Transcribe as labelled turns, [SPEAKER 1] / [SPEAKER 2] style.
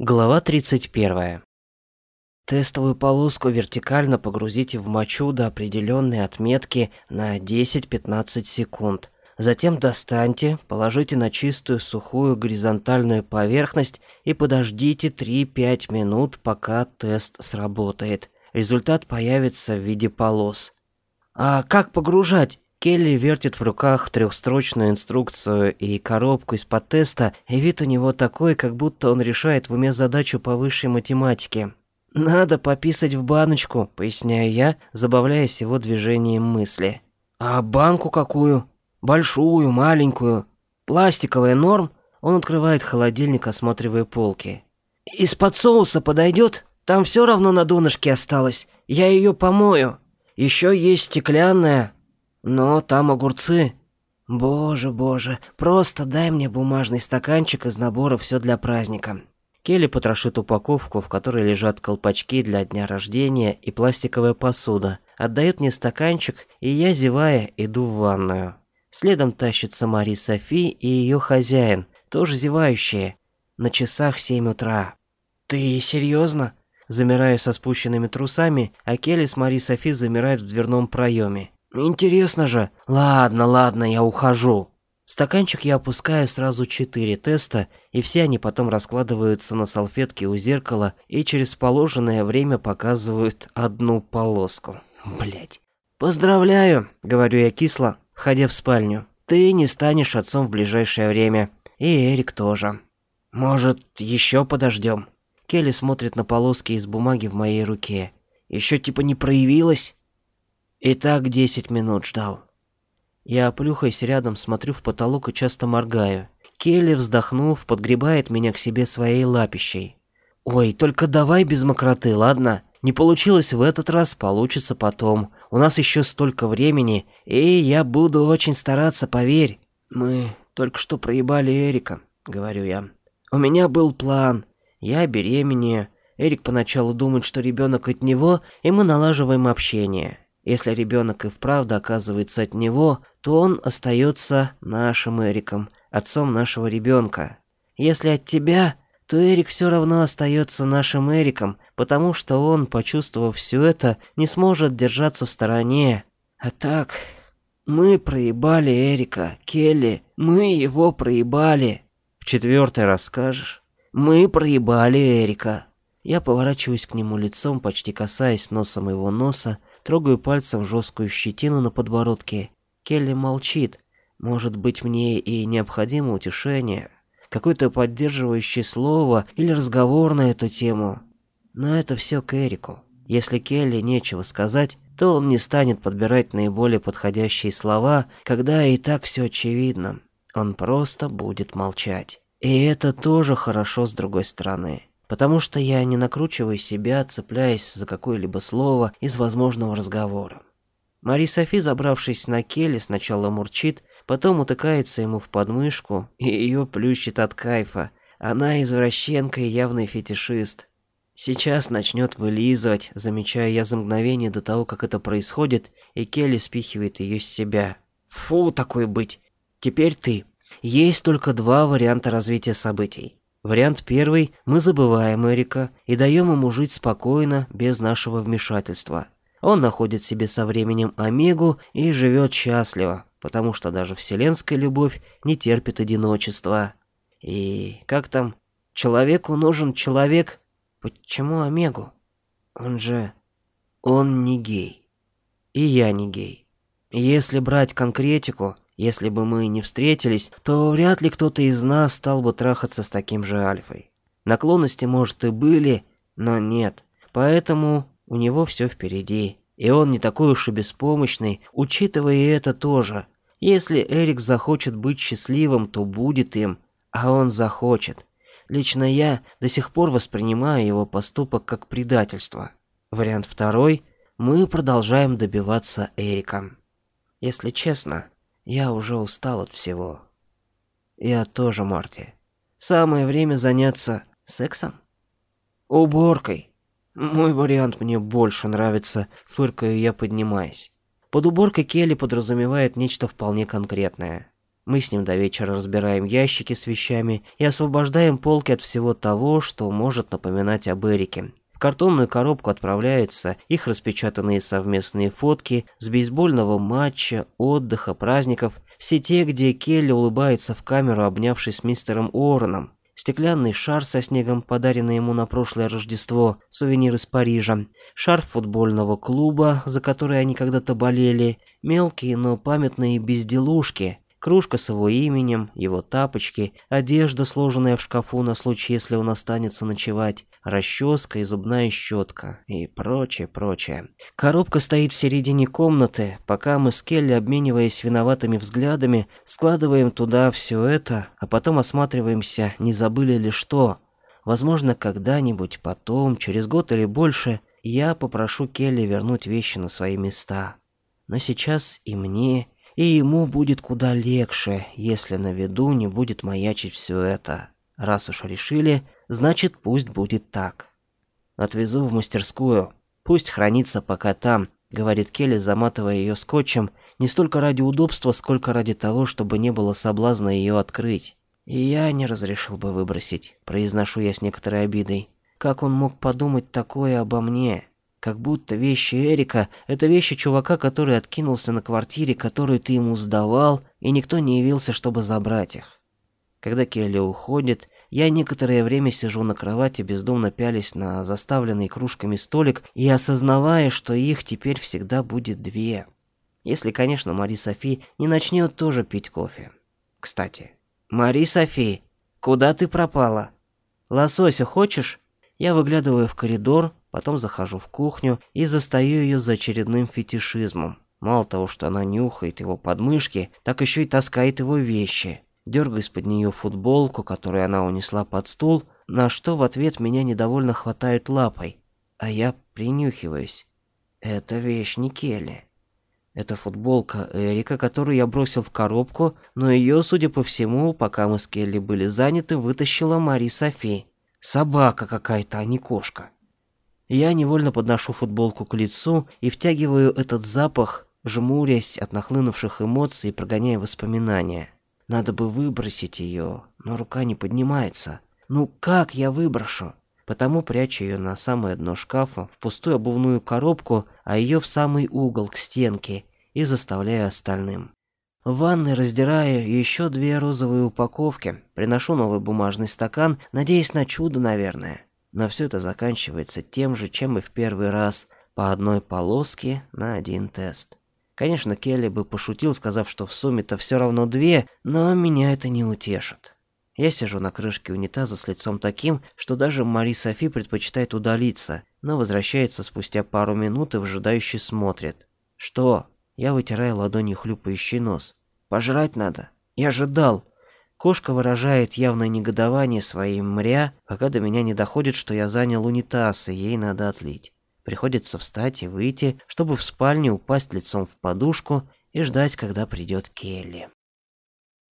[SPEAKER 1] Глава 31. Тестовую полоску вертикально погрузите в мочу до определенной отметки на 10-15 секунд. Затем достаньте, положите на чистую сухую горизонтальную поверхность и подождите 3-5 минут, пока тест сработает. Результат появится в виде полос. А как погружать? Келли вертит в руках трехстрочную инструкцию и коробку из-под теста, и вид у него такой, как будто он решает в уме задачу по высшей математике. «Надо пописать в баночку», — поясняю я, забавляясь его движением мысли. «А банку какую? Большую, маленькую? Пластиковая норм?» Он открывает холодильник, осматривая полки. «Из-под соуса подойдет? Там все равно на донышке осталось. Я ее помою. Еще есть стеклянная, но там огурцы. Боже, боже, просто дай мне бумажный стаканчик из набора «Все для праздника». Келли потрошит упаковку, в которой лежат колпачки для дня рождения и пластиковая посуда. Отдает мне стаканчик, и я, зевая, иду в ванную. Следом тащится Мари Софи и ее хозяин, тоже зевающие. На часах семь утра. «Ты серьезно? Замираю со спущенными трусами, а Келли с Мари Софи замирают в дверном проеме. Интересно же. Ладно, ладно, я ухожу. Стаканчик я опускаю сразу четыре теста, и все они потом раскладываются на салфетке у зеркала и через положенное время показывают одну полоску. Блять. Поздравляю, говорю я кисло, входя в спальню. Ты не станешь отцом в ближайшее время. И Эрик тоже. Может, еще подождем? Келли смотрит на полоски из бумаги в моей руке. Еще типа не проявилась? И так десять минут ждал. Я, плюхаясь рядом, смотрю в потолок и часто моргаю. Келли, вздохнув, подгребает меня к себе своей лапищей. «Ой, только давай без мокроты, ладно? Не получилось в этот раз, получится потом. У нас еще столько времени, и я буду очень стараться, поверь. Мы только что проебали Эрика», — говорю я. «У меня был план. Я беременею. Эрик поначалу думает, что ребенок от него, и мы налаживаем общение. Если ребенок и вправду оказывается от него, то он остается нашим Эриком, отцом нашего ребенка. Если от тебя, то Эрик все равно остается нашим Эриком, потому что он, почувствовав все это, не сможет держаться в стороне. А так, мы проебали Эрика, Келли, мы его проебали. В четвертый раз скажешь? Мы проебали Эрика. Я поворачиваюсь к нему лицом, почти касаясь носом его носа, Трогаю пальцем жесткую щетину на подбородке. Келли молчит. Может быть, мне и необходимо утешение, какое-то поддерживающее слово или разговор на эту тему. Но это все к Эрику. Если Келли нечего сказать, то он не станет подбирать наиболее подходящие слова, когда и так все очевидно. Он просто будет молчать. И это тоже хорошо с другой стороны потому что я не накручиваю себя, цепляясь за какое-либо слово из возможного разговора. Мари Софи, забравшись на келе, сначала мурчит, потом утыкается ему в подмышку, и ее плющит от кайфа. Она извращенка и явный фетишист. Сейчас начнет вылизывать, замечаю я за мгновение до того, как это происходит, и Келли спихивает ее с себя. Фу, такой быть. Теперь ты. Есть только два варианта развития событий. Вариант первый – мы забываем Эрика и даем ему жить спокойно, без нашего вмешательства. Он находит себе со временем Омегу и живет счастливо, потому что даже вселенская любовь не терпит одиночества. И как там? Человеку нужен человек. Почему Омегу? Он же... Он не гей. И я не гей. Если брать конкретику, если бы мы не встретились, то вряд ли кто-то из нас стал бы трахаться с таким же альфой. Наклонности, может, и были, но нет. Поэтому у него все впереди. И он не такой уж и беспомощный, учитывая и это тоже. Если Эрик захочет быть счастливым, то будет им, а он захочет. Лично я до сих пор воспринимаю его поступок как предательство. Вариант второй – мы продолжаем добиваться Эрика. Если честно, я уже устал от всего. Я тоже, Марти. Самое время заняться сексом? Уборкой. Мой вариант мне больше нравится, фыркаю я, поднимаясь. Под уборкой Келли подразумевает нечто вполне конкретное. Мы с ним до вечера разбираем ящики с вещами и освобождаем полки от всего того, что может напоминать об Эрике. Картонную коробку отправляются их распечатанные совместные фотки с бейсбольного матча, отдыха, праздников, все те, где Келли улыбается в камеру, обнявшись с мистером Уорреном, стеклянный шар со снегом, подаренный ему на прошлое Рождество, сувенир из Парижа, шарф футбольного клуба, за который они когда-то болели, мелкие, но памятные безделушки, кружка с его именем, его тапочки, одежда, сложенная в шкафу на случай, если он останется ночевать, расческа и зубная щетка и прочее, прочее. Коробка стоит в середине комнаты, пока мы с Келли, обмениваясь виноватыми взглядами, складываем туда все это, а потом осматриваемся, не забыли ли что. Возможно, когда-нибудь потом, через год или больше, я попрошу Келли вернуть вещи на свои места. Но сейчас и мне, и ему будет куда легче, если на виду не будет маячить все это. Раз уж решили, значит пусть будет так. Отвезу в мастерскую, пусть хранится пока там, говорит Келли, заматывая ее скотчем, не столько ради удобства, сколько ради того, чтобы не было соблазна ее открыть. И я не разрешил бы выбросить, произношу я с некоторой обидой. Как он мог подумать такое обо мне? Как будто вещи Эрика – это вещи чувака, который откинулся на квартире, которую ты ему сдавал, и никто не явился, чтобы забрать их. Когда Келли уходит, я некоторое время сижу на кровати, бездумно пялись на заставленный кружками столик и осознавая, что их теперь всегда будет две. Если, конечно, Мари Софи не начнет тоже пить кофе. Кстати, Мари Софи, куда ты пропала? Лосося хочешь? Я выглядываю в коридор, Потом захожу в кухню и застаю ее за очередным фетишизмом. Мало того, что она нюхает его подмышки, так еще и таскает его вещи. Дергаю из-под нее футболку, которую она унесла под стул, на что в ответ меня недовольно хватает лапой. А я принюхиваюсь. Это вещь не Келли. Это футболка Эрика, которую я бросил в коробку, но ее, судя по всему, пока мы с Келли были заняты, вытащила Мари Софи. Собака какая-то, а не кошка. Я невольно подношу футболку к лицу и втягиваю этот запах, жмурясь от нахлынувших эмоций прогоняя воспоминания. Надо бы выбросить ее, но рука не поднимается. Ну как я выброшу? Потому прячу ее на самое дно шкафа, в пустую обувную коробку, а ее в самый угол к стенке и заставляю остальным. В ванной раздираю еще две розовые упаковки, приношу новый бумажный стакан, надеясь на чудо, наверное. Но все это заканчивается тем же, чем и в первый раз, по одной полоске на один тест. Конечно, Келли бы пошутил, сказав, что в сумме-то все равно две, но меня это не утешит. Я сижу на крышке унитаза с лицом таким, что даже Мари Софи предпочитает удалиться, но возвращается спустя пару минут и выжидающе смотрит. «Что?» Я вытираю ладонью хлюпающий нос. «Пожрать надо. Я же дал. Кошка выражает явное негодование своим мря, пока до меня не доходит, что я занял унитаз, и ей надо отлить. Приходится встать и выйти, чтобы в спальне упасть лицом в подушку и ждать, когда придет Келли.